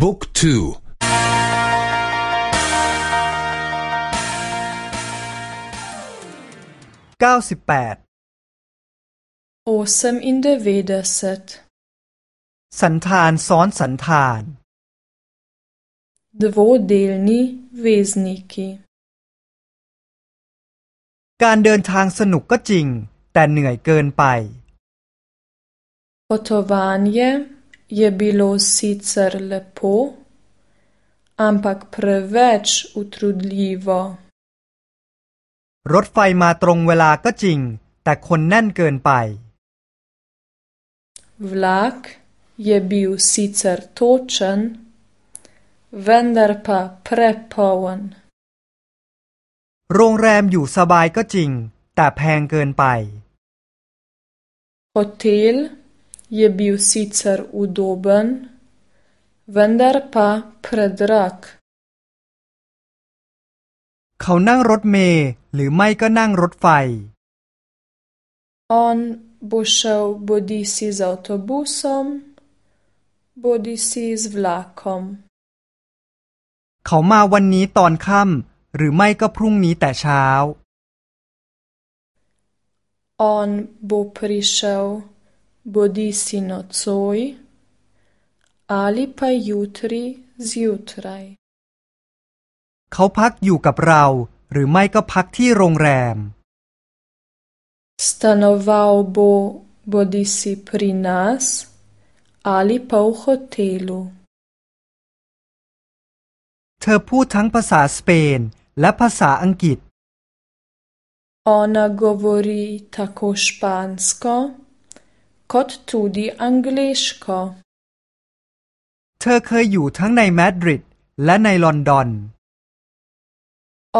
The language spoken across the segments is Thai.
บุ๊กทูเก้าสิบแปดสันธานซ้อนสันธาน dvodelni vezniki การเดินทางสนุกก็จริง แต่เหนื่อยเกินไป Potovanje je bilo sicer lepo, ampak preveč utrudljivo. รถไฟมาตรงเวลาก็จริง แต่คนแน่นเกินไป Vlak je bil sicer točen, vendar pa prepoln. โรงแรมอยู่สบายก็จริง แต่แพงเกินไป Hotel je bil sicer udoben, vendar pa predrag. เขานั่งรถเมล์หรือไม่ก็นั่งรถไฟ On bo šel bodisi z avtobusom, bodisi z vlakom. เขามาวันนี้ตอนค่ำหรือไม่ก็พรุ่งนี้แต่เช้า On bo prišel bodisi nocoj ali pa jutri zjutraj. เขาพักอยู่กับเรา หรือไม่ก็พักที่โรงแรม Stanoval bo bodisi pri nas ali pa v hotelu. เธอพูดทั้งภาษาสเปนและภาษาอังกฤษ Ona govori tako špansko kot tudi angleško. เธอเคยอยู่ทั้งในมาดริดและในลอนดอน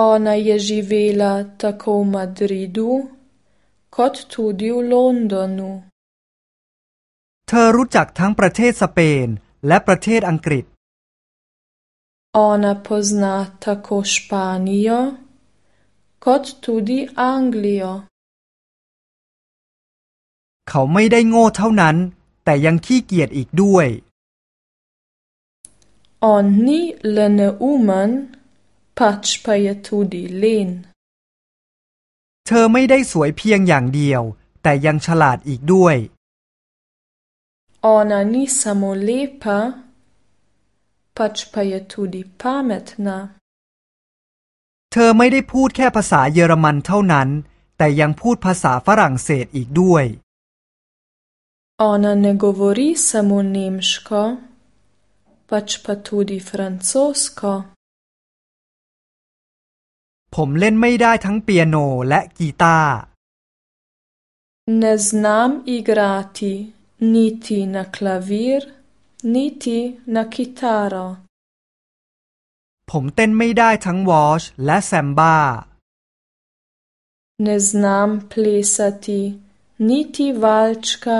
Ona je živela tako v Madridu kot tudi v Londonu. เธอรู้จักทั้งประเทศสเปนและประเทศอังกฤษ Ona pozna tako Španijo kot tudi Anglijo. เขาไม่ได้โง่เท่านั้น แต่ยังขี้เกียจอีกด้วย On ni le neumen, pač pa je tudi len. เธอไม่ได้สวยเพียงอย่างเดียว แต่ยังฉลาดอีกด้วย Ona ni samo lepa, pač pa je tudi pametna. เธอไม่ได้พูดแค่ภาษาเยอรมันเท่านั้น แต่ยังพูดภาษาฝรั่งเศสอีกด้วย Ona ne govori samo nemško, pač pa tudi francosko. ผมเล่นไม่ได้ทั้งเปียโนและกีตาร์ Ne znam igrati niti na klavir, niti na kitaro. ผมเต้นไม่ได้ทั้งวอชและแซมบ้า Ne znam plesati niti valčka,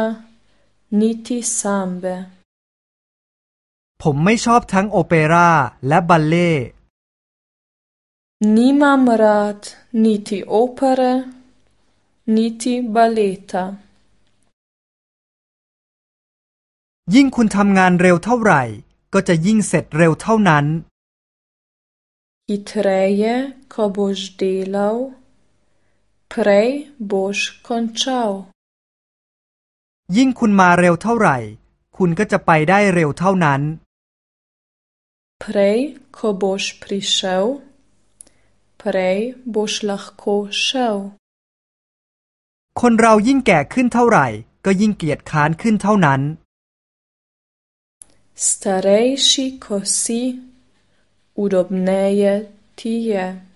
niti sambe. ผมไม่ชอบทั้งโอเปร่าและบัลเล่ Nimam rad niti opere, niti baleta. ยิ่งคุณทำงานเร็วเท่าไหร่ ก็จะยิ่งเสร็จเร็วเท่านั้น Hitreje, ko boš delal, prej boš končal. ยิ่งคุณมาเร็วเท่าไหร่ คุณก็จะไปได้เร็วเท่านั้น Prej, ko boš prišel, prej boš lahko šel. คนเรายิ่งแก่ขึ้นเท่าไหร่ ก็ยิ่งเกลียดค้านขึ้นเท่านั้น Starejši, ko si, udobneje ti je.